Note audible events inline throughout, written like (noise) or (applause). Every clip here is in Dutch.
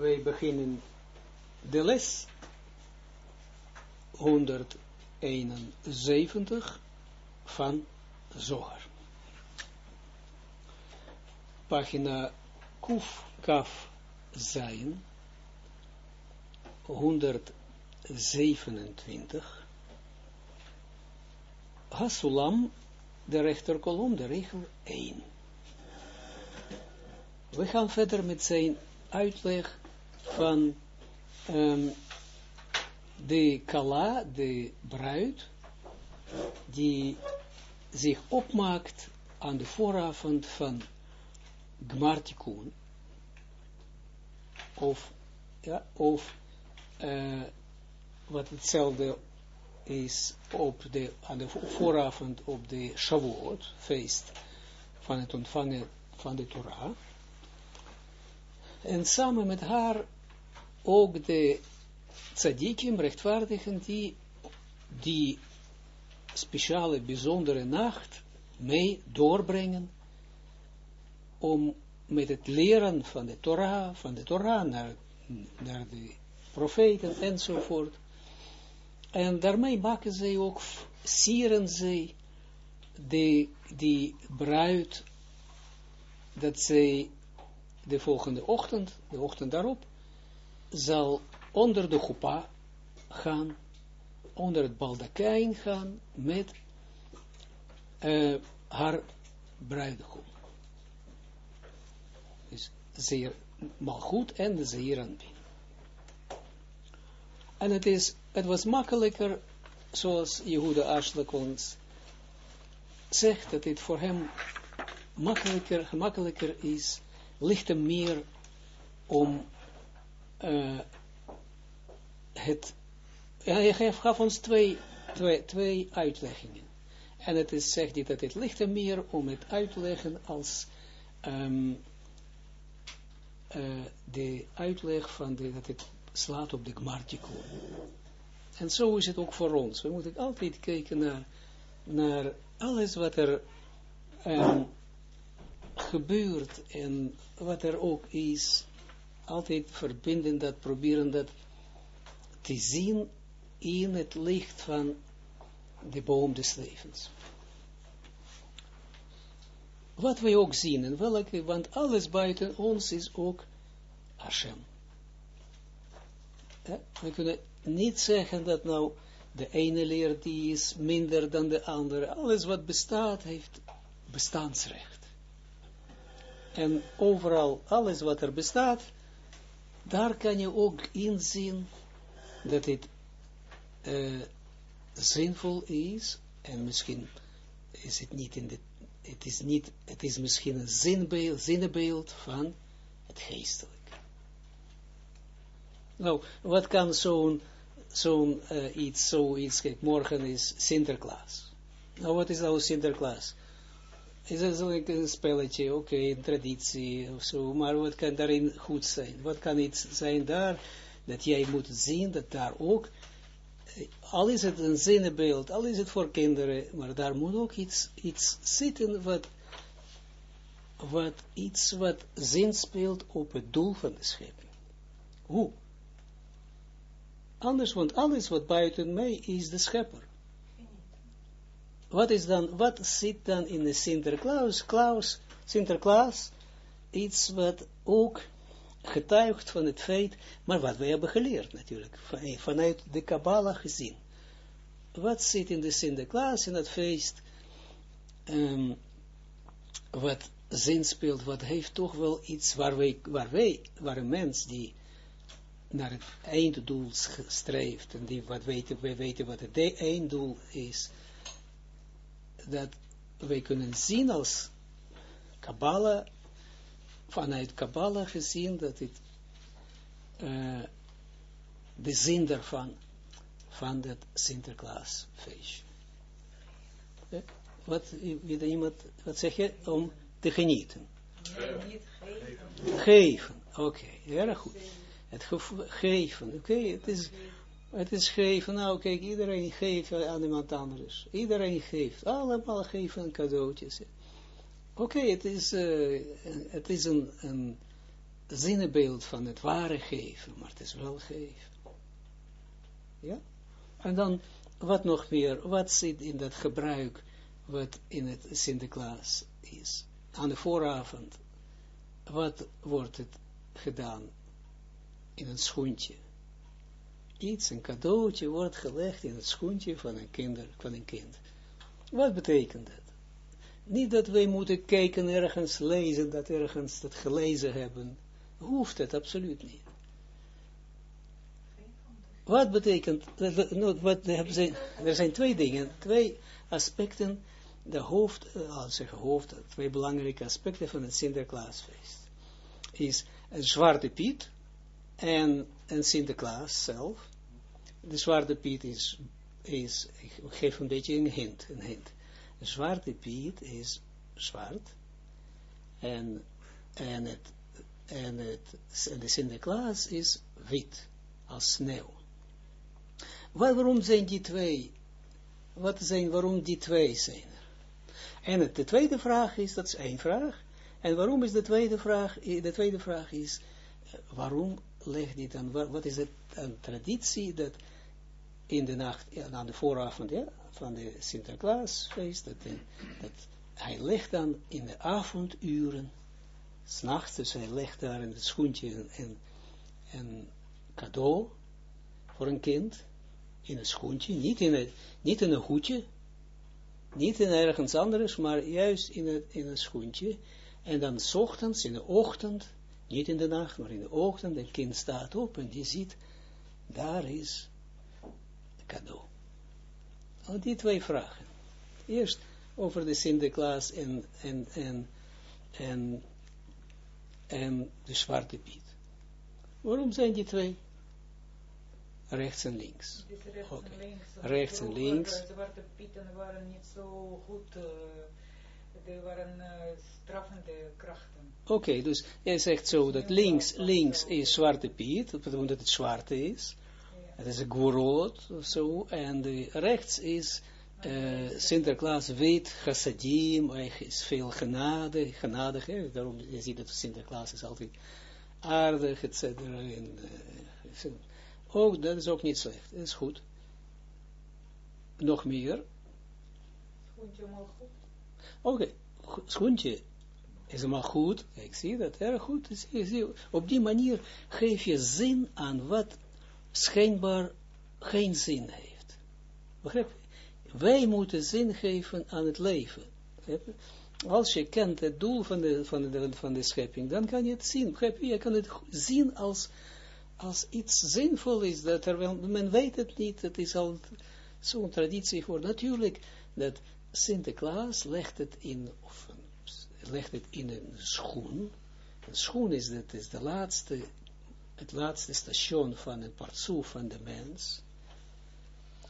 wij beginnen de les 171 van Zohar. Pagina Kuf Kaf Zayin 127 Hasulam, de rechterkolom, de regel 1. We gaan verder met zijn uitleg van um, de kala, de bruid, die zich opmaakt aan de vooravond van Gmartikun, of, ja, of uh, wat hetzelfde is op de, aan de vooravond op de Shavuot, feest van het ontvangen van de Torah, en samen met haar ook de tzadikim, rechtvaardigen, die die speciale, bijzondere nacht mee doorbrengen, om met het leren van de Torah, van de Torah naar, naar de profeten enzovoort. En daarmee maken zij ook, sieren zij de, die bruid, dat zij de volgende ochtend, de ochtend daarop, zal onder de chupa gaan, onder het baldakijn gaan met uh, haar bruidegom. Dus zeer goed en zeer aanbien. En het, is, het was makkelijker, zoals Jehuda Ashlik ons zegt, dat het voor hem makkelijker, gemakkelijker is ligt hem meer om uh, het, hij gaf ons twee, twee, twee uitleggingen. En het is, zegt hij dat het ligt hem meer om het uit te leggen als um, uh, de uitleg van dat het slaat op de gmartikon. En zo is het ook voor ons. We moeten altijd kijken naar, naar alles wat er um, gebeurt en wat er ook is, altijd verbinden dat, proberen dat te zien in het licht van de boom des levens. Wat wij ook zien, en welke, want alles buiten ons is ook Hashem. We kunnen niet zeggen dat nou de ene leer die is minder dan de andere. Alles wat bestaat heeft bestaansrecht. En overal, alles wat er bestaat, daar kan je ook inzien dat het uh, zinvol is, en misschien is het niet in de, het is niet, het is misschien een zinbeeld, zinnebeeld van het geestelijk. Nou, wat kan zo'n zo'n uh, iets, zoiets, kijk, morgen is Sinterklaas. Nou, wat is nou Sinterklaas? Is het zo'n spelletje, oké, okay, een traditie of zo, maar wat kan daarin goed zijn? Wat kan iets zijn daar, dat jij moet zien, dat daar ook, eh, al is het een zinnenbeeld, al is het voor kinderen, maar daar moet ook iets, iets zitten wat, wat iets wat zin speelt op het doel van de schepping. Hoe? Anders, want alles wat buiten mij is de schepper wat is dan, wat zit dan in de Sinterklaas, Klaus, Sinterklaas, iets wat ook getuigt van het feit, maar wat wij hebben geleerd natuurlijk, van, vanuit de Kabbalah gezien. Wat zit in de Sinterklaas, in het feest, um, wat zin speelt, wat heeft toch wel iets waar wij, waar wij, waar een mens die naar het einddoel streeft, en die wat weten, wij weten wat het einddoel is, dat wij kunnen zien als Kabbalah, vanuit Kabbalah gezien, dat het uh, de zin daarvan, van dat Sinterklaasfeestje. Eh, wat, iemand, wat zeg je? Om te genieten. Geven. Oké, okay, erg goed. Het geven, oké, het is het is geven, nou kijk, iedereen geeft aan iemand anders. Iedereen geeft, allemaal geven cadeautjes. Oké, het is, uh, het is een, een, zinnebeeld van het ware geven, maar het is wel geven. Ja? En dan, wat nog meer, wat zit in dat gebruik, wat in het Sinterklaas is? Aan de vooravond, wat wordt het gedaan in een schoentje? Iets, een cadeautje wordt gelegd in het schoentje van een, kinder, van een kind. Wat betekent dat? Niet dat wij moeten kijken ergens, lezen, dat ergens dat gelezen hebben. Hoeft het absoluut niet. Wat betekent, wat, er zijn twee dingen, twee aspecten, de hoofd, eh, als zeg hoofd, twee belangrijke aspecten van het Sinterklaasfeest. Is een zwarte piet en een Sinterklaas zelf. De zwarte piet is, is ik geef een beetje een hint, een hint. De zwarte piet is zwart en, en, het, en, het, en de Sinterklaas is wit, als sneeuw. waarom zijn die twee, wat zijn, waarom die twee zijn er? En de tweede vraag is, dat is één vraag, en waarom is de tweede vraag, de tweede vraag is, eh, waarom legt die dan, wat is het een traditie dat in de nacht, aan de vooravond, van de Sinterklaasfeest, dat, dat hij legt dan in de avonduren, s'nachts, dus hij legt daar in het schoentje een, een cadeau voor een kind, in een schoentje, niet in een, niet in een hoedje, niet in ergens anders, maar juist in het, in een schoentje, en dan s ochtends, in de ochtend, niet in de nacht, maar in de ochtend, het kind staat op en die ziet, daar is cadeau. Al die twee vragen. Eerst over de Sinterklaas en, en, en, en, en de Zwarte Piet. Waarom zijn die twee? Rechts en links. Rechts okay. en links. Rechts en links. De Zwarte Pieten waren niet zo goed, uh, waren uh, straffende krachten. Oké, okay, dus jij zegt zo dat links, links is Zwarte Piet, omdat het zwarte is. Het is een gorot of zo. En de rechts is uh, Sinterklaas weet, chassadim, is veel genade, genadig. Hè? Daarom je ziet dat Sinterklaas is altijd aardig, et cetera. En, uh, ook, dat is ook niet slecht. Dat is goed. Nog meer. Schoentje maar goed. Oké, okay. schoentje is helemaal goed. Ik zie dat, erg goed. Op die manier geef je zin aan wat schijnbaar geen zin heeft. Begrijp? Wij moeten zin geven aan het leven. Als je kent het doel van de, van de, van de schepping, dan kan je het zien. Begrijp je? Kan het zien als, als iets zinvol is, dat terwijl men weet het niet, het is al zo'n traditie voor. Natuurlijk, dat Sinterklaas legt het in, of legt het in een schoen. Een schoen is, dat is de laatste het laatste station van het partsoef van de mens.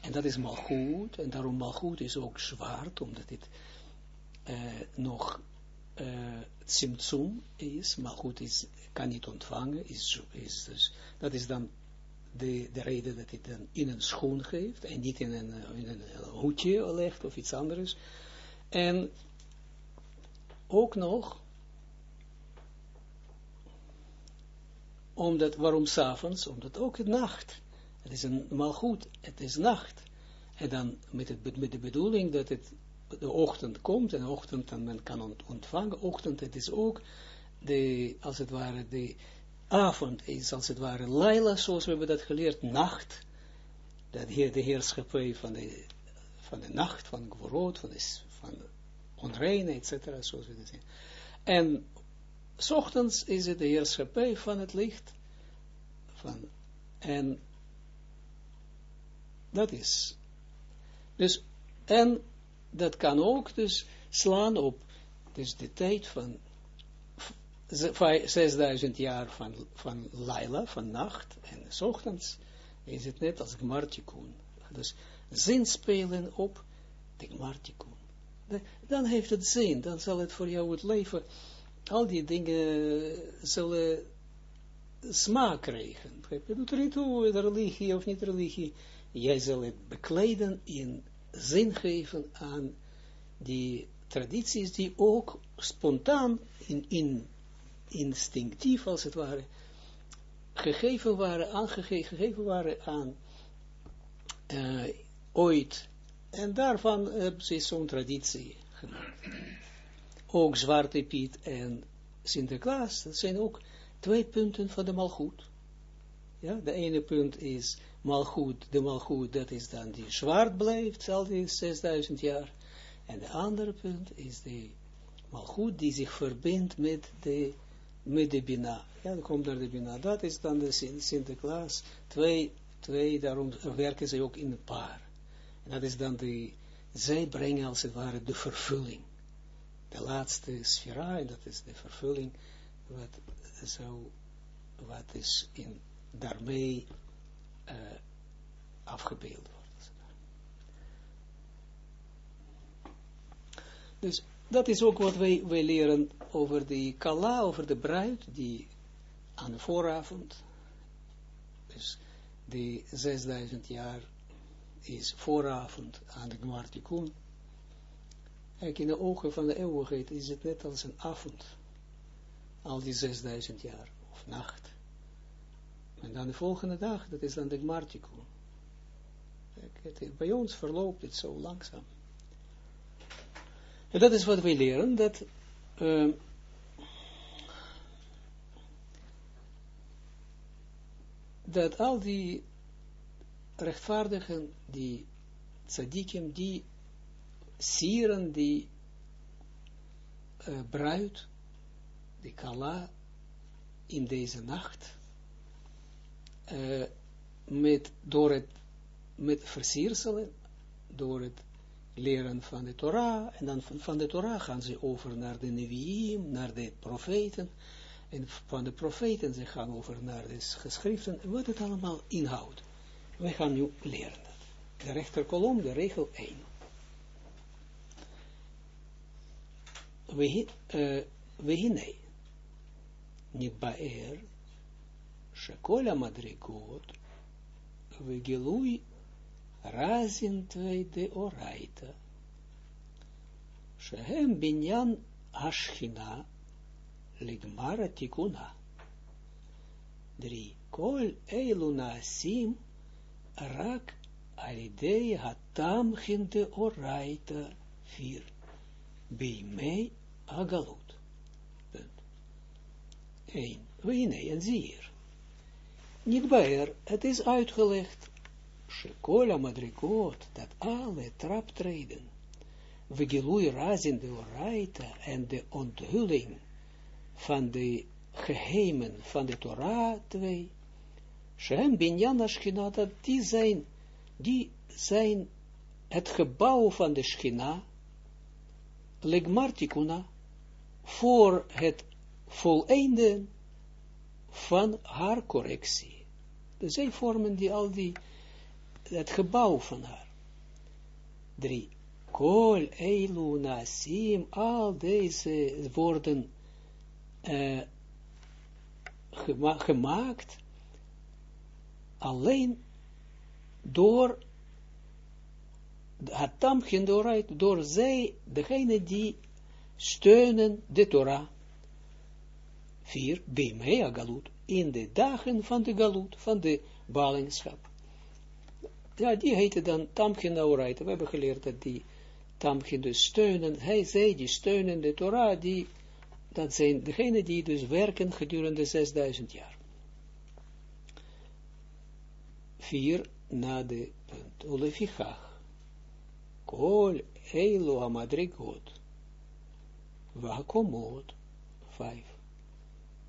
En dat is malgoed, en daarom malgoed is ook zwart, omdat dit uh, nog uh, is, malgoed is, kan niet ontvangen, is, is dus, dat is dan de, de reden dat het dan in een schoen geeft, en niet in een, in een hoedje legt, of iets anders. En ook nog, omdat, waarom s'avonds? Omdat ook het nacht. Het is een malgoed, het is nacht. En dan met, het, met de bedoeling dat het de ochtend komt, en de ochtend dan men kan ontvangen, ochtend, het is ook de, als het ware, de avond is als het ware Laila, zoals we hebben dat geleerd, nacht, dat hier de heerschappij van de, van de nacht, van Gvorot, van van de onreine, etc., zoals we dat zien. En S ochtends is het de heerschappij van het licht. Van, en dat is. Dus, en dat kan ook dus slaan op dus de tijd van 6000 jaar van, van Laila, van nacht, en s ochtends is het net als Gmartikun. Dus zin spelen op de Gmartikun. Dan heeft het zin, dan zal het voor jou het leven al die dingen zullen smaak krijgen. Het doet er niet toe, religie of niet religie. Jij zal het bekleden in zin geven aan die tradities die ook spontaan in, in instinctief als het ware, gegeven waren, aangegeven gegeven waren aan uh, ooit. En daarvan hebben ze zo'n traditie gemaakt. Ook Zwarte Piet en Sinterklaas, dat zijn ook twee punten van de malgoed. Ja, de ene punt is malgoed, de malgoed, dat is dan die zwart blijft, al die 6000 jaar. En de andere punt is de malgoed die zich verbindt met de, met de Bina. Ja, dan komt naar de Bina. Dat is dan de Sinterklaas. Twee, twee, daarom werken ze ook in een paar. En dat is dan de, zij brengen als het ware de vervulling. De laatste sfera, en dat is de vervulling, wat zo, wat is in, daarmee uh, afgebeeld wordt. Dus dat is ook wat wij, wij leren over de kala, over de bruid, die aan de vooravond, dus die 6000 jaar is vooravond aan de Gmartikun. Kijk, in de ogen van de eeuwigheid is het net als een avond, al die 6000 jaar, of nacht. En dan de volgende dag, dat is dan de Gmartikun. Bij ons verloopt het zo langzaam. En dat is wat wij leren, dat uh, dat al die rechtvaardigen, die tzadikim, die sieren, die uh, bruid, die kala, in deze nacht, uh, met, door het, met versierselen, door het leren van de Torah, en dan van, van de Torah gaan ze over naar de Nevi'im, naar de profeten, en van de profeten ze gaan over naar de geschriften, wat het allemaal inhoudt. Wij gaan nu leren dat. De rechterkolom, de regel 1. We, uh, we hine, niet baer, shekola madrigot, we gelui razin de oraita, shehem binyan ashchina, ligmara tikuna. Drie, kol eilu sim rak alidei hatam de oraita, vier, bijmei agalut. Punt. 1. Wene, en zie hier. Niet bij het is uitgelegd Shekola madrigot, dat alle traptreden, Vigilui razin de oraita en de onthulling van de geheimen van de Torah 2, Shem binyan Ashkina, dat die zijn, die zijn het gebouw van de Schina, legmartikuna, voor het voleinden van haar correctie. Dus zij vormen die al die het gebouw van haar. Drie. Kol eilu nasim, al deze worden uh, gema gemaakt alleen door het tamchen door zij, degene die steunen de Torah. Vier, Bimea galut, in de dagen van de galut, van de ballingschap ja, die heette dan Tamchin We hebben geleerd dat die Tamchin dus steunen, hij zei, die steunen de Torah, die, dat zijn degenen die dus werken gedurende 6000 jaar. Vier, na de punt. Olefichach. Kol eilu amadrigot. Vakomot. Vijf.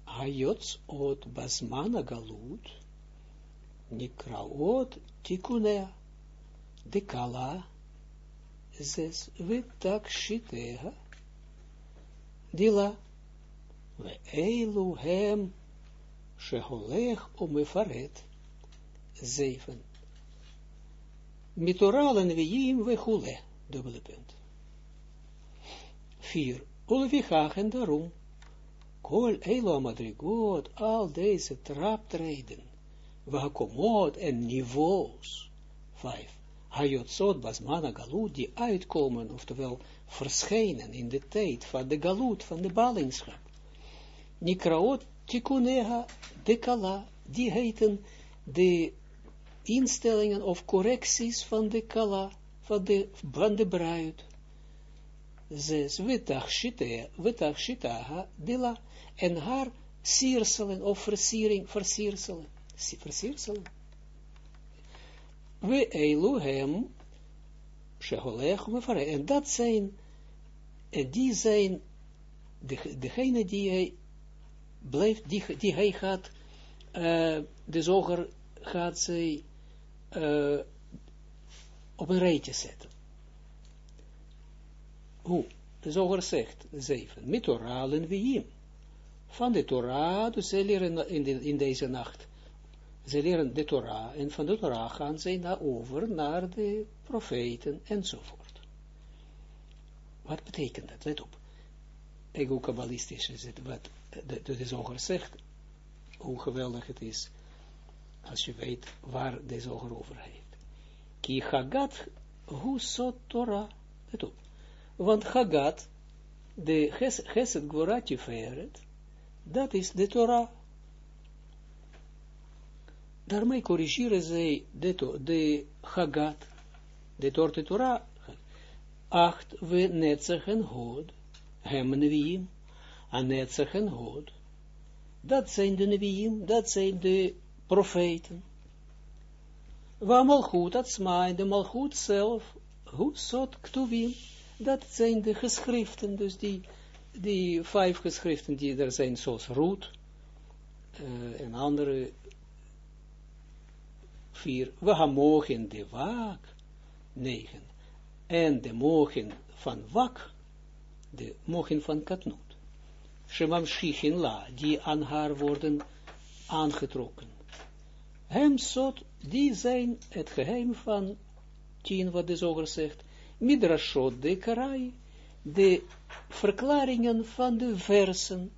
Hayots ot basmana. Nikraot tikunea, de kala, zes, vitak shitea, dila, we eilu hem, sheholech omefaret, zeven. Mitoralen weim we hule, dubbele punt. Vier, ulvichach en daarom, kol eilu amadrigot, al deze traptreden, Wakomot en niveaus. Vijf. Hayotsot basmana galut, die uitkomen, oftewel verschijnen in de tijd van de galut, van de ballingschap. Nikraot tikuneha de kala, die heten de instellingen of correcties van de kala, van de, van de bruid. Zes, wetachshitaha dila, en haar sierselen of versiering, versierselen, versierselen. We Elohim, Sheholech, en dat zijn, die zijn, de, degene die hij blijft, die, die hij gaat, uh, de zoger gaat zij uh, op een rijtje zetten. Hoe? De zoger zegt, zeven, met Torah en Vijim. Van de Torah, dus ze leren in deze nacht, ze leren de Torah, en van de Torah gaan ze naar over naar de profeten, enzovoort. Wat betekent dat? Let op. Ego-kabbalistisch is het, wat de, de, de zoger zegt, hoe geweldig het is, als je weet waar de zoger over heeft. Ki Hagat hu sot Torah. Let op. Want Hagat, de Geset Gvorat Tiferet, dat is de Torah. Daarmee corrigeren zij de, de Hagat, de Torte Torah, acht we netzach en hod, hem neviim, a netzach en. Dat zijn de neviim, dat zijn de profeten. Waar malchut, dat smaai, de malchut zelf, hoe zot ktuvim, dat zijn de geschriften, dus die, die vijf geschriften die er zijn, zoals Roet, uh, en andere vier, we mogen de waak, negen, en de mogen van wak, de mogen van katnoot, shemam shichin la, die aan haar worden aangetrokken. Hem zot, die zijn het geheim van tien, wat de zoger zegt, midrashot de karai, de verklaringen van de versen,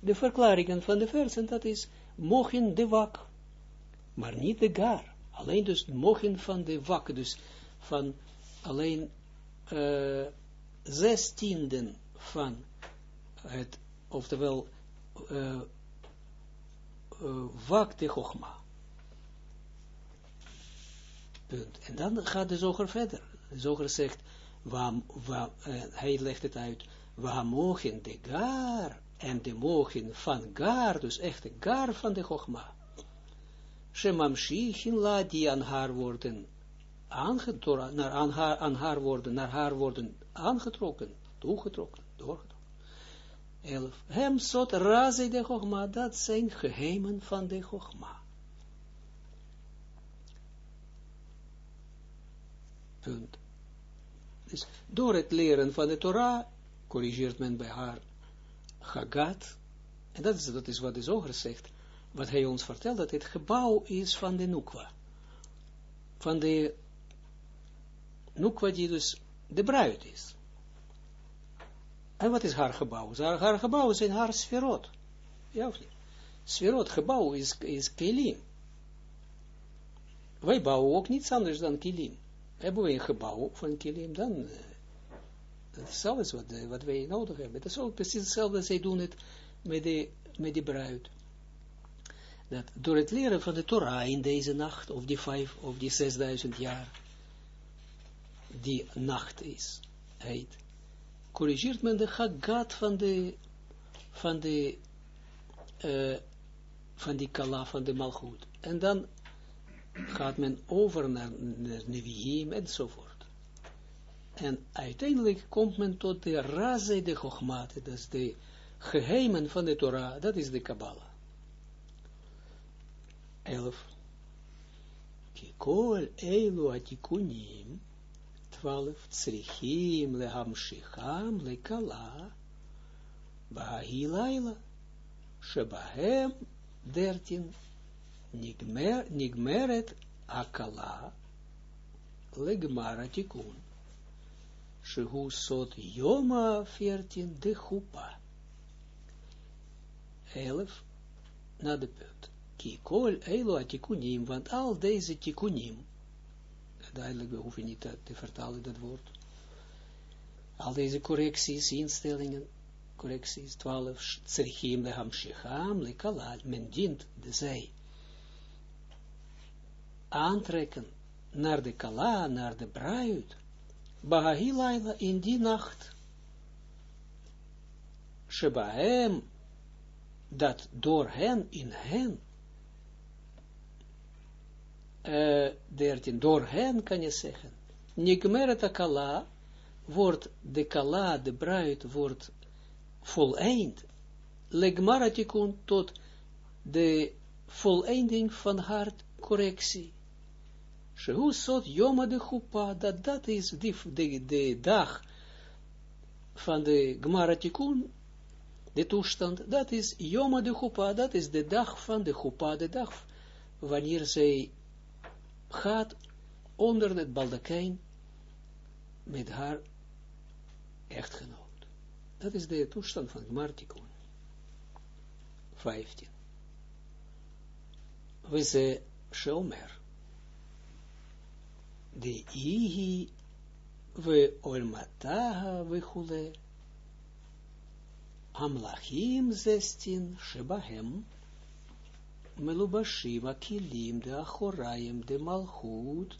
de verklaringen van de versen, dat is mogen de wak, maar niet de gar, alleen dus mogen van de wak, dus van alleen uh, zestienden van het, oftewel uh, uh, wak de chogma. En dan gaat de zoger verder. De zoger zegt, uh, hij legt het uit, waar mogen de gar en de mogen van gar, dus echt de gar van de Chogma. Shemamshichin la die aan haar worden aangetrokken, naar haar, aan haar worden, naar haar worden aangetrokken, toegetrokken, doorgetrokken. Elf. Hem zot raze de Chogma, dat zijn geheimen van de Chogma. Dus door het leren van de Torah, corrigeert men bij haar Hagat, en dat is, dat is wat de zoger zegt, wat hij ons vertelt, dat het gebouw is van de Nukwa. Van de Nukwa die dus de bruid is. En wat is haar gebouw? Haar, haar gebouw zijn haar sferot. Ja of niet? Sferot, gebouw is, is kilim. Wij bouwen ook niets anders dan kilim hebben we een gebouw van kilim, dan uh, dat is alles wat, uh, wat wij nodig hebben. Dat is ook precies hetzelfde, zij doen het met de, met de bruid. Dat door het leren van de Torah in deze nacht, of die vijf, of die zesduizend jaar, die nacht is, heet, corrigeert men de Hagat van de, van de, uh, van die kala, van de malgoed. En dan gaat men over naar, naar enzovoort. En uiteindelijk komt men tot de raze de Chochmate, dat is de geheimen van de Torah, dat is de Kabbalah. 11. Kikol eilu atikunim, 12. Tsrichim lehamshicham lekala, bahi laila, shebahem, 13 nigmer, nigmeret akala legmara tikun. Shehu sot yoma 14 de chupa. 11 na de punt. Kikol elo atikunim, want al deze tikunim, duidelijk, we hoeven niet te vertalen dat woord, al deze correcties, instellingen, correcties, 12, tsrichim leham shecham lekalal, men dient de zij aantrekken naar de kala, naar de bruid, bahahilaila in die nacht, shebahem, dat door hen, in hen, uh, dertien, door hen kan je zeggen, Nigmereta kala, wordt de kala, de bruid, wordt voleind, legmaratikun tot de voleinding van haar correctie. Shehu sot yoma de chupa, dat dat is de dag van de gmaratikun, de toestand, dat is yoma de chupa, dat is de dag van de chupa, de dag wanneer zij gaat onder het baldakijn met haar echtgenoot. Dat is de toestand van Gmartikun. 15. We ze Shomer. De Ihi we Olmataha we Hule. Amlachim 16 Shebahem. Melubashim Akilim de Achoraim de Malchut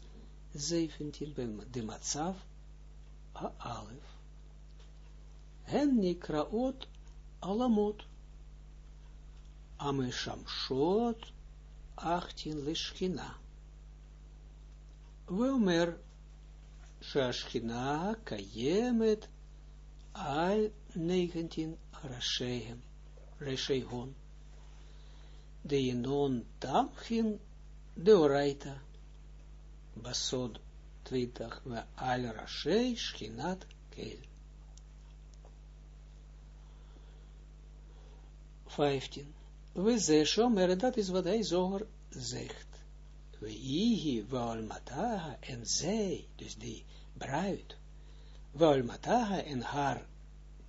17 de Matzav Alef. Hen nikraot alamot. Ameshamshot 18 lishkina. Wilmer Shashkina kayemet al 19 rashehem. Reshehon. De Yenon Tamchin de Oraita. Basod 20 we al Rashei Shkinat Kel. 15. We ze dat is wat hij zoger zegt. We ihi mataha en zij, dus die bruid, mataha en haar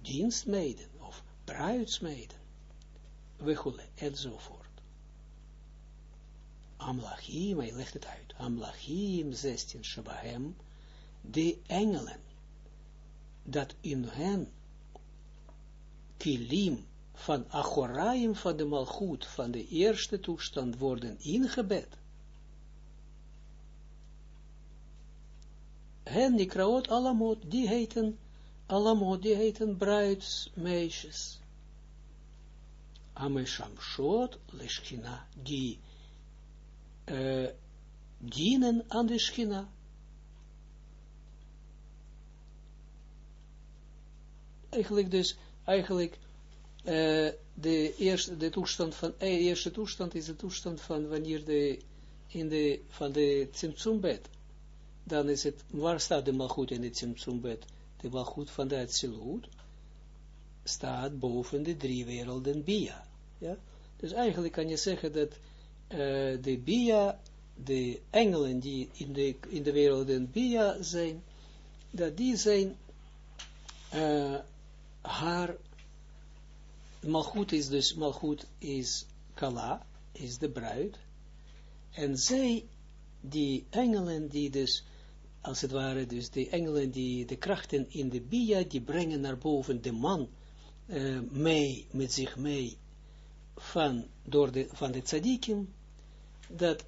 dienstmeiden, of bruidsmeiden, we gule, enzovoort. Amlachim, hij legt het uit, Amlachim 16, Shabahem, de engelen, dat in hen, kilim, van Achoraim van de Malchut, van de eerste toestand, worden ingebed. Hen die kraot alamot, die heten alamot, die heten bruidsmeisjes. Ameshamshot leshkina, die uh, dienen aan de schina. Eigenlijk dus, eigenlijk uh, de eerste de toestand van, de eerste toestand is de toestand van wanneer de, in de, van de Tsimtsumbed, dan is het, waar staat de malgoed in de Tsimtsumbed? De malgoed van de Atsilut staat boven de drie werelden Bia. Ja? Dus eigenlijk kan je zeggen dat uh, de Bia, de engelen die in de, in de werelden Bia zijn, dat die zijn uh, haar Malchut is dus, Malchut is Kala, is de bruid. En zij, die engelen die dus, als het ware, dus de engelen die de krachten in de Bia, die brengen naar boven de man uh, mee, met zich mee, van, door de, van de tzadikim, dat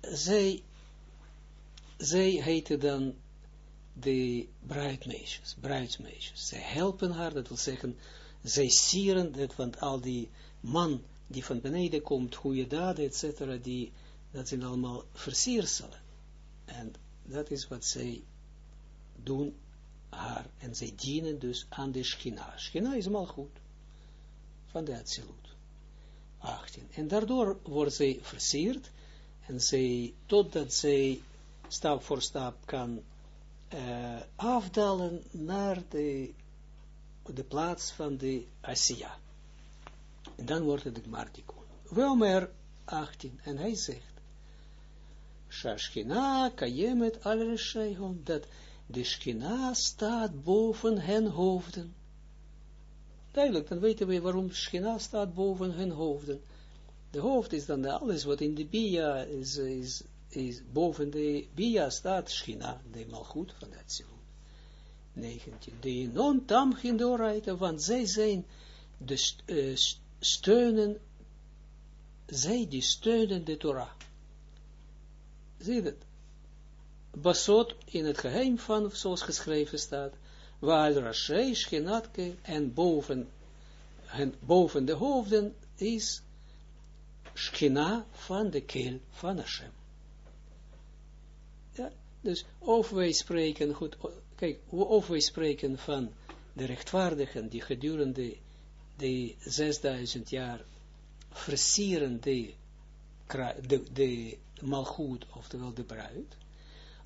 zij, zij heten dan de bruidmeisjes, bruidsmeisjes. Zij helpen haar, dat wil zeggen, zij sieren, dat, want al die man die van beneden komt, goede daden, etc., die, dat zijn allemaal versierselen. En dat is wat zij doen haar. En zij dienen dus aan de schina. Schina is allemaal goed. Van de absolute. 18. En daardoor wordt zij versierd. En zij, totdat zij stap voor stap kan uh, afdalen naar de de plaats van de Asiya. En dan wordt het de Gmartikun. Welmer 18. En hij zegt, Shashkina kayemet al reshayhon, dat de Shkina staat boven hen hoofden. Duidelijk, dan weten we waarom Shkina staat boven hun hoofden. De hoofd is dan alles wat in de Bia is, is, is boven de Bia staat Shkina, de malgoed van het 19. De non-tam gindoraita, want zij zijn de uh, steunen, zij die steunen de Torah. Zie je dat? Basot in het geheim van, zoals geschreven staat, waar Rashei, Schenatke en boven, en boven de hoofden is Schina van de keel van Hashem. Ja, dus of wij spreken, goed, kijk, of wij spreken van de rechtvaardigen die gedurende de 6000 jaar versieren de, de, de malgoed, oftewel de bruid,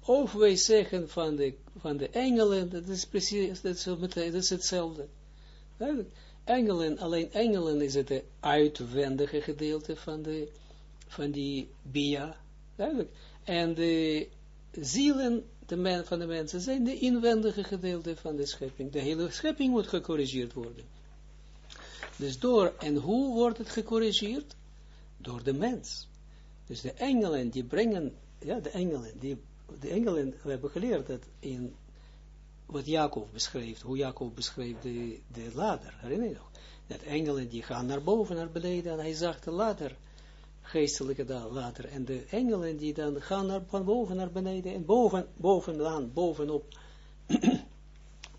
of wij zeggen van de, van de engelen, dat is precies, dat is, dat hetzelfde. Engelen, alleen engelen is het uitwendige gedeelte van, de, van die bia. En de zielen de men, van de mensen zijn de inwendige gedeelte van de schepping. De hele schepping moet gecorrigeerd worden. Dus door, en hoe wordt het gecorrigeerd? Door de mens. Dus de engelen die brengen, ja, de engelen, die, de engelen, we hebben geleerd dat in wat Jacob beschreef, hoe Jacob beschreef de, de ladder, herinner je nog? Dat engelen die gaan naar boven, naar beneden, en hij zag de ladder, geestelijke ladder, en de engelen die dan gaan naar, van boven naar beneden, en boven, bovenaan, bovenop, (clears throat)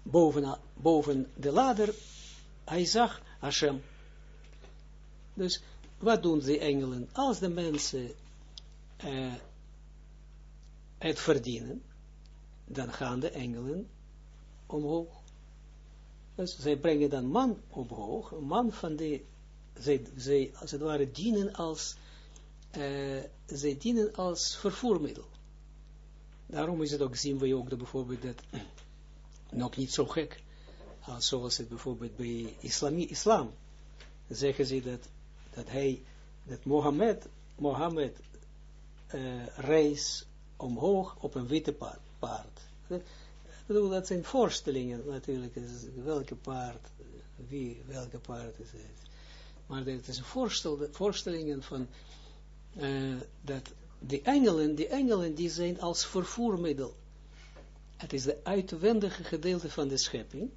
boven, boven de ladder, hij zag Hashem. Dus, wat doen die engelen? Als de mensen uh, het verdienen, dan gaan de engelen omhoog. Dus zij brengen dan man omhoog, een man van de, zij, zij als het ware dienen als, uh, zij dienen als vervoermiddel. Daarom is het ook, zien we ook dat bijvoorbeeld dat, (clears throat) nog niet zo gek, als zoals het bijvoorbeeld bij islami, islam, zeggen ze dat, dat hij, dat Mohammed, Mohammed uh, reis omhoog op een witte paard. paard bedoel, dat zijn voorstellingen natuurlijk, welke paard, wie, welke paard is het. Maar het is voorstel, voorstellingen van, uh, dat de engelen, die engelen, die zijn als vervoermiddel. Het is de uitwendige gedeelte van de schepping.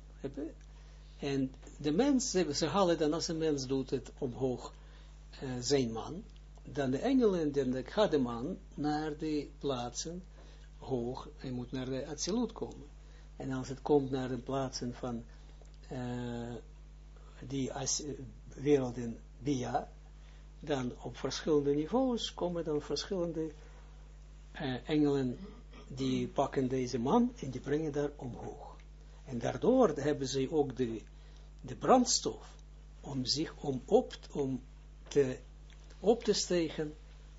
En de mens, ze halen dan als een mens doet het omhoog, uh, zijn man, dan de engelen, dan de man naar de plaatsen hoog, hij moet naar de absolute komen. En als het komt naar de plaatsen van uh, die as, werelden Bia, dan op verschillende niveaus komen dan verschillende engelen die pakken deze man en die brengen daar omhoog. En daardoor hebben ze ook de, de brandstof om zich om op, om te, op te stegen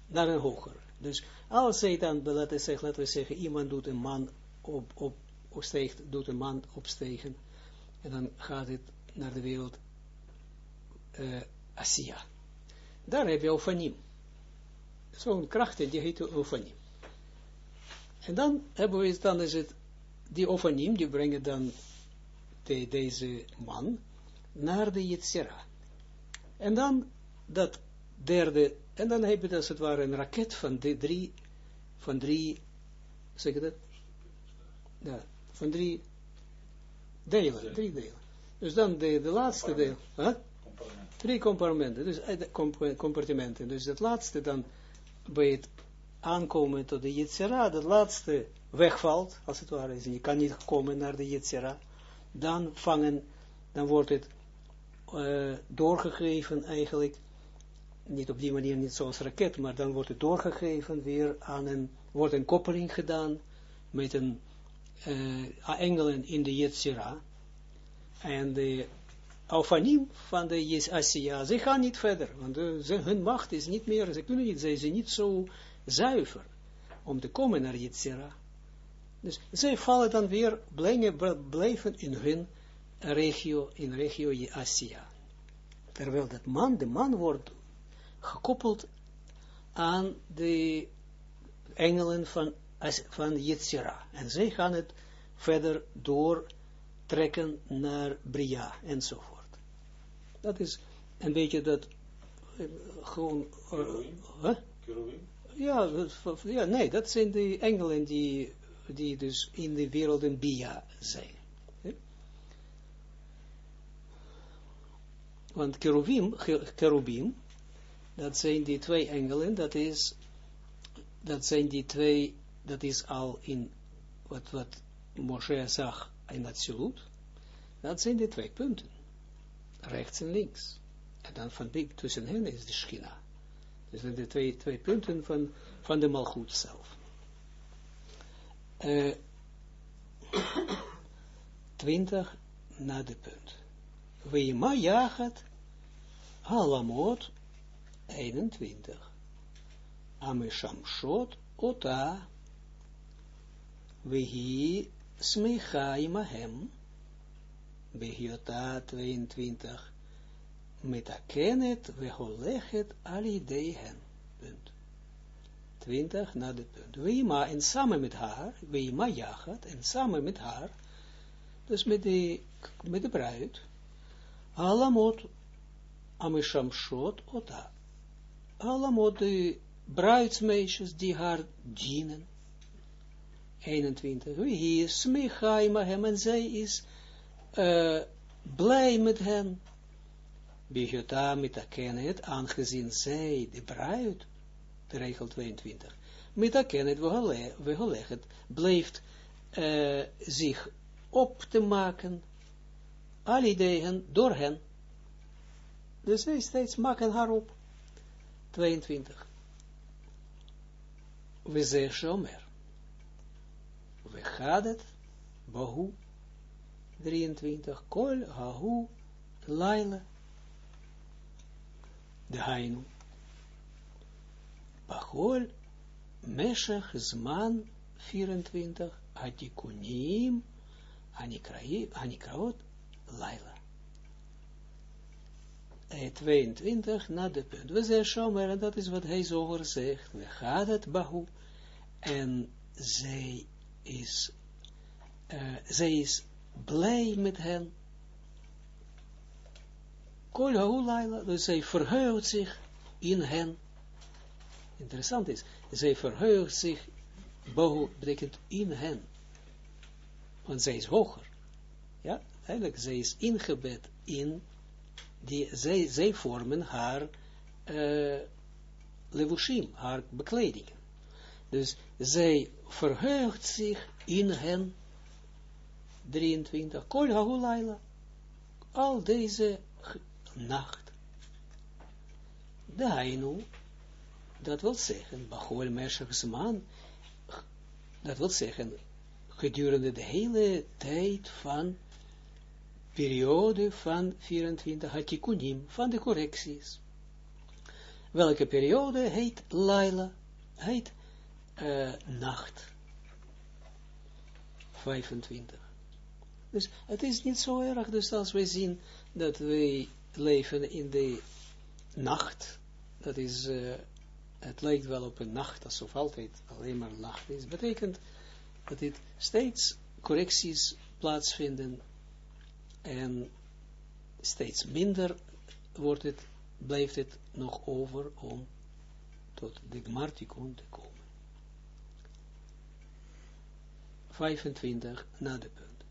naar een hoger. Dus als zij dan, laten, zeggen, laten we zeggen, iemand doet een man op, op opsteegt, doet een man opstegen, en dan gaat het naar de wereld uh, Asia. Daar heb je Ofanim. Zo'n kracht, die heet Ofanim. En dan hebben we, dan is het, die Ofanim, die brengen dan de, deze man naar de Yetzira. En dan dat derde, en dan heb je als het ware een raket van de drie, van drie, zeg je dat? Ja, van drie delen, drie delen. Dus dan de, de laatste deel, huh? drie compartimenten, dus compartimenten. Dus het laatste dan bij het aankomen tot de Yetzera, dat laatste wegvalt, als het ware je kan niet komen naar de Yetzera, dan vangen, dan wordt het uh, doorgegeven eigenlijk, niet op die manier, niet zoals raket, maar dan wordt het doorgegeven weer aan een, wordt een koppeling gedaan met een uh, engelen in de Yetzira, en de Alfanim van de Asiya, ze gaan niet verder, want ze, hun macht is niet meer, ze kunnen niet, ze zijn niet zo zuiver om te komen naar Yetzira. Dus zij vallen dan weer, blijven in hun regio, in regio Asia. Terwijl dat man, de man wordt gekoppeld aan de engelen van, van En zij gaan het verder doortrekken naar Bria, enzovoort. Dat is een beetje dat eh, gewoon... Uh, ja, ja, nee, dat zijn de engelen die, die dus in de wereld in Bia zijn. Want kerubim, kerubim dat zijn die twee engelen, dat is, dat zijn die twee, dat is al in, wat, wat Moshe zag in Atsilut, dat zijn die twee punten, rechts en links. En dan van die, tussen hen is de Schina. Dus dat de twee, twee punten van, van de Malchut zelf. (coughs) Uh, 20 na de punt. Weima jagat halamot 21. Ameshamshot ota Vehi smecha imahem Behiota 22 metakenet weholechet alidehen. Punt. 20 na de punt. Weima en samen met haar, Weima jagat en samen met haar dus met de, met de bruid, alamot amishamshot ota. Alamot de bruidsmeisjes die haar dienen. 21. Wie is smechaima hem en zij is uh, blij met hen. Bijota mitakenet, aangezien zij, de bruid, de regel 22, mitakenet, we het blijft uh, zich op te maken, al ideeën door hen. Dus zij steeds maken haar op. 22. We zeggen shomer. We gaan het, bahu, 23, kol, hahu, laila, de hainu. Bachol, meshach, zman, 24, atikunim, Anikraot Laila. 22 na de punt. We zeggen Shomer, en dat is wat hij zo zegt. We gaan het Bahu. En zij is, uh, zij is blij met hen. Kol dus zij verheugt zich in hen. Interessant is, zij verheugt zich, Bahu betekent in hen want zij is hoger. Ja, eigenlijk, zij is ingebed in, die, zij, zij vormen haar uh, levushim, haar bekledingen. Dus zij verheugt zich in hen, 23, kol al deze nacht. De hainu, dat wil zeggen, bachol zman, dat wil zeggen, gedurende de hele tijd van periode van 24 hatikunim, van de correcties. Welke periode heet Laila, heet uh, nacht. 25. Dus het is niet zo erg, dus als wij zien dat wij leven in de nacht, dat is, uh, het lijkt wel op een nacht, alsof altijd alleen maar nacht is, betekent dat dit steeds correcties plaatsvinden en steeds minder wordt het, blijft het nog over om tot de Gmartikon te komen. 25 na de punt.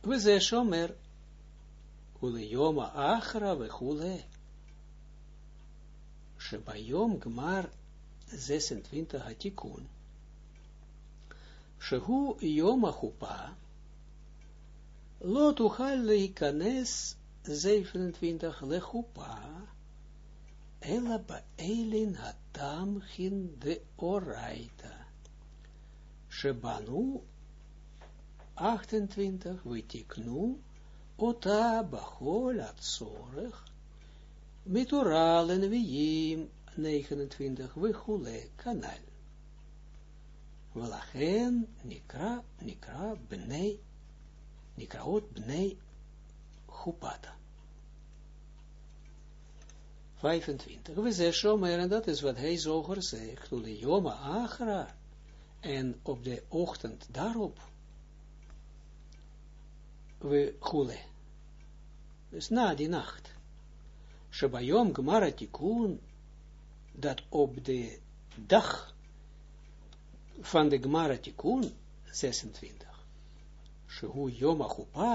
We zeggen shomer, yoma achra we hule, shebayom gmar 26 hatikun, Shehu Yom HaChupa, Lo tuchal leikanes 27 lechupa, Ela ba'elin hatam hin de oraita. Shebanu 28 vitiknu, ota bachol atzorech, mituralen vijim 29 vichule kanal. Walachen nikra, nikra, bnei, nikraot bnei chupata. 25. We zeggen Shomer, en dat is wat hij zoger zegt, de Joma Agra, en op de ochtend daarop, we gule. Dus na die nacht. Shabayom Gemara Tikkun, dat op de dag van de Gemara Tikkun 26. Shehu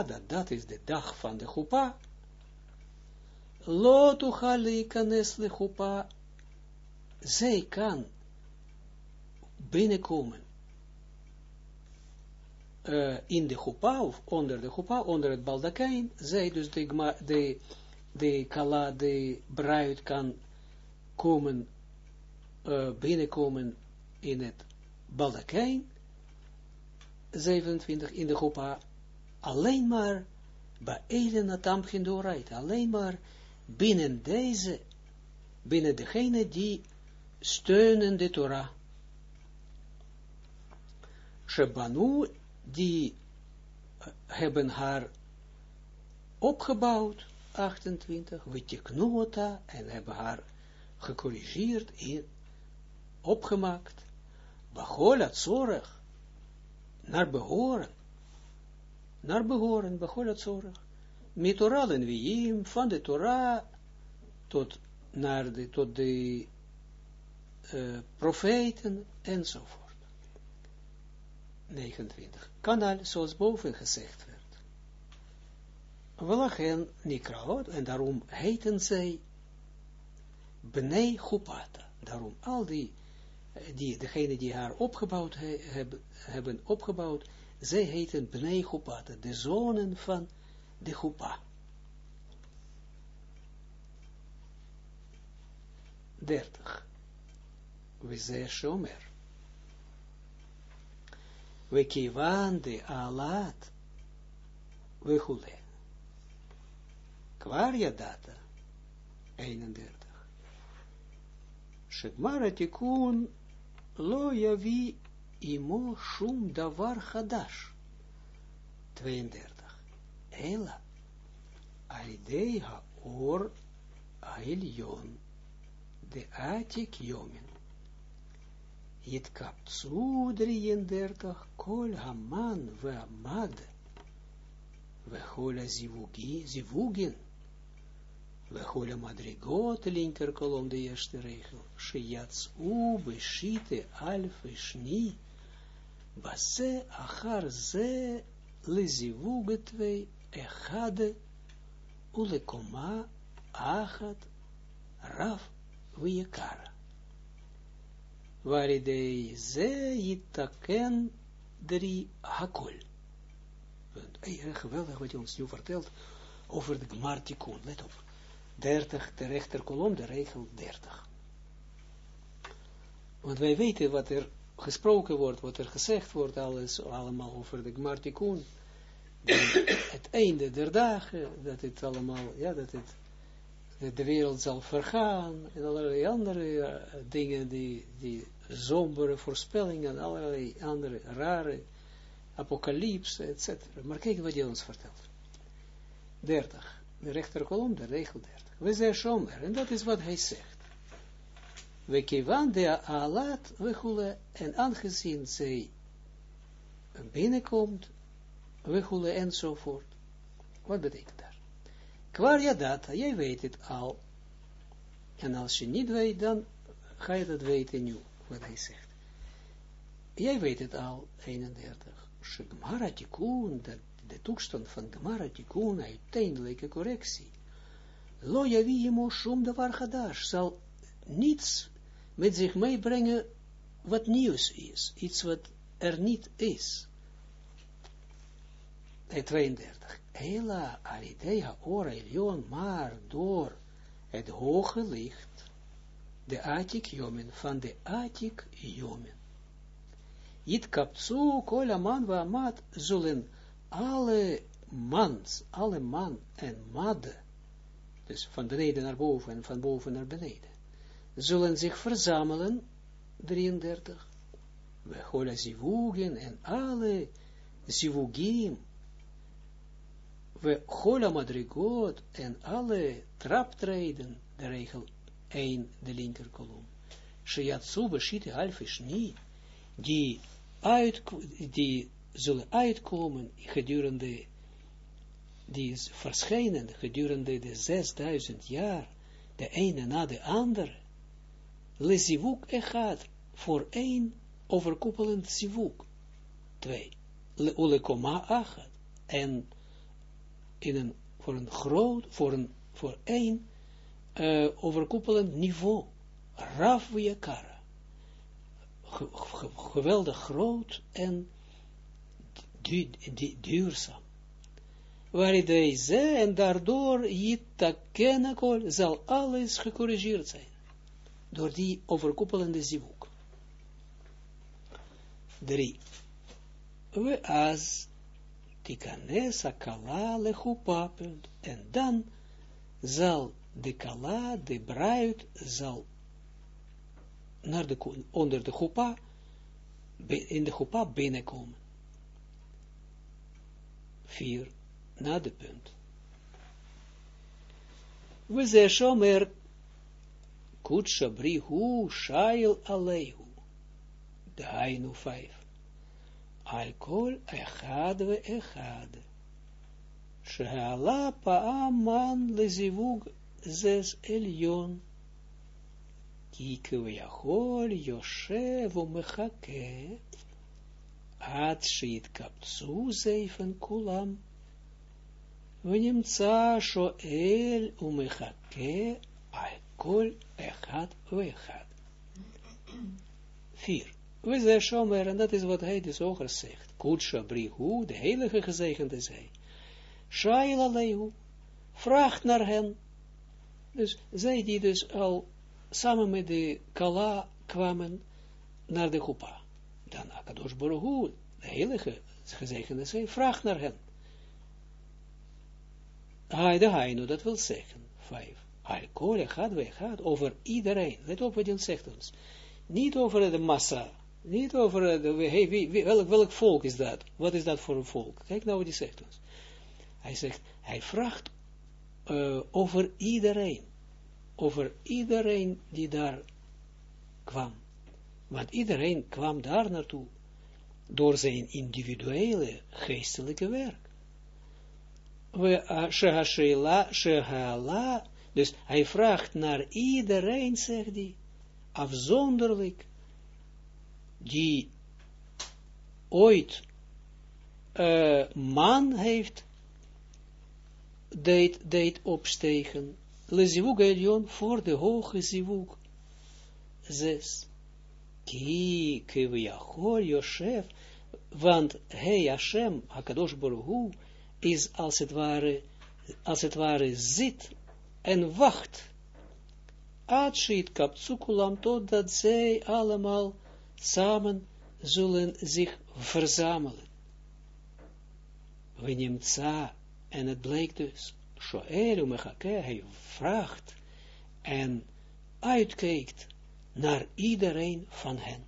dat, dat is de dag van de Chupa, Lotu hali kanes lechupa, zij kan binnenkomen uh, in de chupa, of onder de chupa, onder het baldakijn, zij dus de, kala, de bruid kan komen, uh, binnenkomen in het baldakijn, 27 in de chupa, alleen maar bij Eden Natam Gindorait, alleen maar binnen deze, binnen degene die steunen de Torah. Shebanu, die uh, hebben haar opgebouwd, 28, witeknota, en hebben haar gecorrigeerd, in, opgemaakt, bacholat zorg, naar behoren, naar behoren, bacholat zorg, met Torah en van de Torah tot, naar de, tot de profeten enzovoort. 29. Kanal, zoals boven gezegd werd. Welachen Nikraot, en daarom heten zij Bnei Chupata. Daarom al die, die degene die haar opgebouwd he, heb, hebben opgebouwd, zij heten Bnei Chupata, de zonen van de Chupa. 30. We Shomer. We alat. We hule. Kwar data. 31. Shekmara tikun lo yavi imo shum davar chadash. 32. Ela. Alidei ha-or ailion. De atik yomin. Jit kaptsu 33. Kol haman ve amad. Hola zivugi, zivugin. We hola madrigot, linker kolom de eerste regel. Sheyats u beshite alf shni. Base achar ze lezivuge twee echade ulekoma achat raf vijekara. Waridei ze yitaken drie hakol. Geweldig wat je ons nu vertelt over de Gmartikun. Let op. 30, de rechterkolom, de regel 30. Want wij weten wat er gesproken wordt, wat er gezegd wordt, alles allemaal over de Gmartikun (coughs) het einde der dagen, dat het allemaal, ja, dat het, de wereld zal vergaan, en allerlei andere dingen, die, die sombere voorspellingen, allerlei andere rare apocalypse, etc. Maar kijk wat hij ons vertelt. 30. De rechterkolom, de regel 30. We zijn shomer, en dat is wat hij zegt. We kivan de alat, we en aangezien zij binnenkomt, wegule enzovoort. Wat betekent dat? Kwar data, jij weet het al. En als je niet weet, dan ga je dat weten nu, wat hij zegt. Jij weet het al, 31. Shegmara tikun, dat de toestand van Gemara tikun, uiteindelijke correctie. Lo yavimo shum davar chadash, zal niets met zich meebrengen wat nieuws is, iets wat er niet is. 32. Ela aridea ora ilion, maar door het hoge licht, de atik jomen, van de atik jomen. It kapsu kol man wa mat zullen alle mans, alle man en mad, dus van beneden naar boven en van boven naar beneden, zullen zich verzamelen, 33, we holen zivugen en alle zivugim, we hola madrigot en alle traptreden, de regel 1, de linker kolom. Sheyatsu beshite alfish niet, die, uit, die zullen uitkomen gedurende, die is verschijnen gedurende de 6000 jaar, de ene na de andere, le zivuk echad, voor één overkoepelend zivuk, twee, le ulekoma achat, en in een, voor een groot, voor een, voor één uh, overkoepelend niveau. Rav Yakara. Ge, ge, geweldig groot en du, du, duurzaam. Waar deze en daardoor Yittakenakol zal alles gecorrigeerd zijn. Door die overkoepelende zivuk. Drie. We as tikanes akala lechupa. En dan zal de kala, de bruid, zal naar de, onder de chupa, in de chupa binnenkomen. 4, na de punt. We ze shomer kutsha brihu shail aleihu. Dainu 5. Alkol echad Echade echad. Shehala pa'aman lezivug zes eljon. Kikveyachol we yoshev. עד שיתקבצו זייפן כולם, ונמצא שואל ומחכה על כל אחד ואחד. Vier. We zijn Shomer, en dat is wat hij dus ook zegt. Kutsha Brihu, de heilige gezegende zij. Shaila Lehu, vraagt naar hen. Dus zij die dus al samen met de Kala kwamen naar de Kupa. Dan Akadosh Baruch de heilige gezegende zij, vraagt naar hen. Hij Hainu, dat wil zeggen, vijf. Alcohol gaat weg, gaat over iedereen. Let op wat hij zegt ons. Niet over de massa, niet over de, hey, wie, welk, welk volk is dat? Wat is dat voor een volk? Kijk nou wat hij zegt ons. Hij zegt, hij vraagt uh, over iedereen over iedereen die daar kwam. Want iedereen kwam daar naartoe door zijn individuele geestelijke werk. We, shehala, dus hij vraagt naar iedereen, zegt hij, afzonderlijk, die ooit uh, man heeft, deed, deed opstegen le zivug voor de hoge zivug. Zes. Ki kiviyachol Yosef, want hij Hashem, Hakadosh Baruch is als het ware, zit en wacht. Adshit kaptsukulam, totdat zij allemaal samen zullen zich verzamelen. We neemt en het blijkt dus, Shoel hij vraagt en uitkijkt naar iedereen van hen.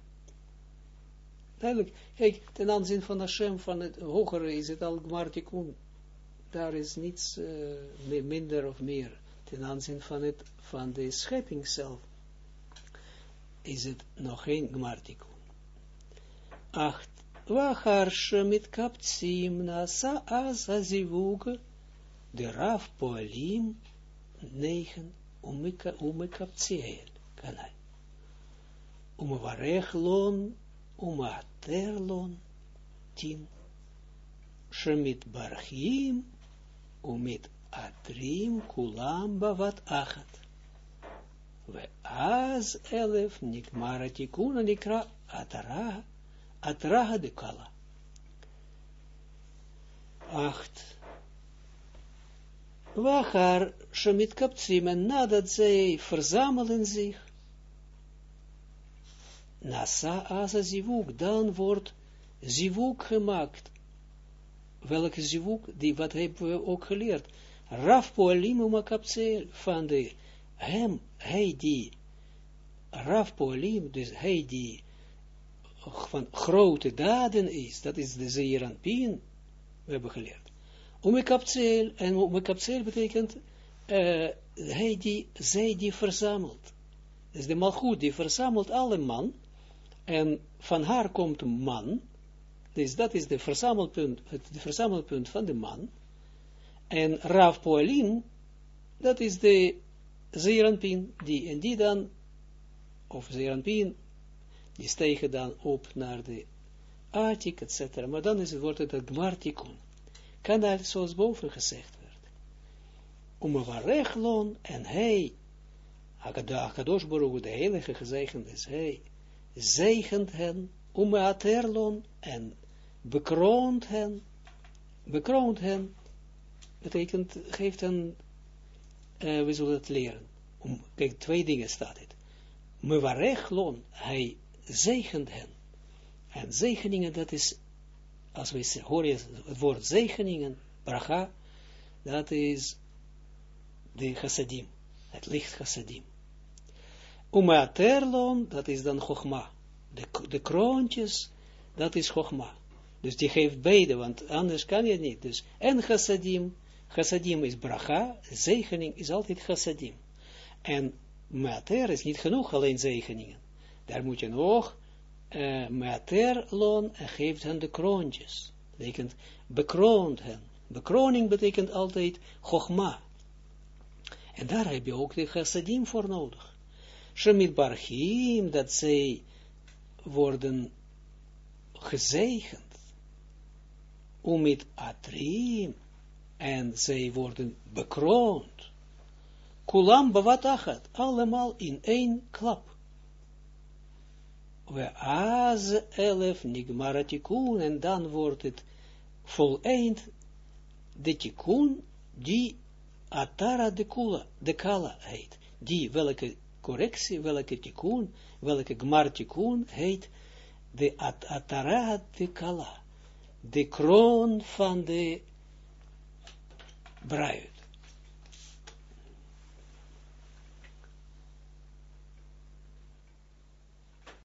Duidelijk, kijk, ten aanzien van Hashem, van het hogere is het al gmartikun. Daar is niets uh, minder of meer. Ten aanzien van, het, van de schepping zelf is het nog geen gmartikun. Acht. Wachar shemit kaptsim nasa az azivug de Raf Poalim 9, Umekapziel, kanal. Umevarech lon, Umater lon, 10. Shemit barchim, Umit atrim, kulam bavat achat. We az elef nikmara tikuna nikra atara, atara de kala. Acht. Wachar Shemit Kaptsim, en nadat zij verzamelen zich, Nasa Asa Zivuk, dan wordt Zivuk gemaakt. Welke Zivuk? Die, wat hebben we ook geleerd? Raf Poalim Makapsel, van de hem, hij die, Raf Poalim, dus hij die van grote daden is, dat is de Zeeranpien, we hebben geleerd. Umekapsel, en umekapsel betekent, uh, hij die, zij die verzamelt. Dus de malgoed, die verzamelt alle man, en van haar komt man, dus dat is de verzamelpunt, het verzamelpunt van de man, en Rav Poelin, dat is de Zeranpin, die, en die dan, of Zeranpin, die stegen dan op naar de Atik, etc. Maar dan is het, wordt het het Gmartikun kanaal zoals boven gezegd werd. Rechlon en hij Akadosh Baruch de heilige gezegend is hij, zegent hen, umeaterlon, en bekroont hen, bekroont hen, betekent, geeft hen, uh, we zullen het leren, om, kijk, twee dingen staat het, mewarechlon, hij zegent hen, en zegeningen, dat is, als we horen het woord zegeningen, bracha, dat is de chassadim, het licht chassadim. Umaterlon, dat is dan chogma. De, de kroontjes, dat is chogma. Dus die geeft beide, want anders kan je niet. Dus en chassadim, chassadim is bracha, zegening is altijd chassadim. En mater is niet genoeg, alleen zegeningen. Daar moet je nog uh, mater loon en geeft hen de kroontjes. Betekent bekroont hen. Bekroning betekent altijd chogma. En daar heb je ook de chassadim voor nodig. Shemit barchim, dat zij worden gezegend. Umit atrim, en zij worden bekroond. Kulam bavatachat, allemaal in één klap. We az elef nigmaratikun, en dan wordt het voleind de tikun, die atara de kula, de kala heet. Die welke correctie, welke tikkun, welke gmar tikkun heet de at atara de kala, de kroon van de bruid.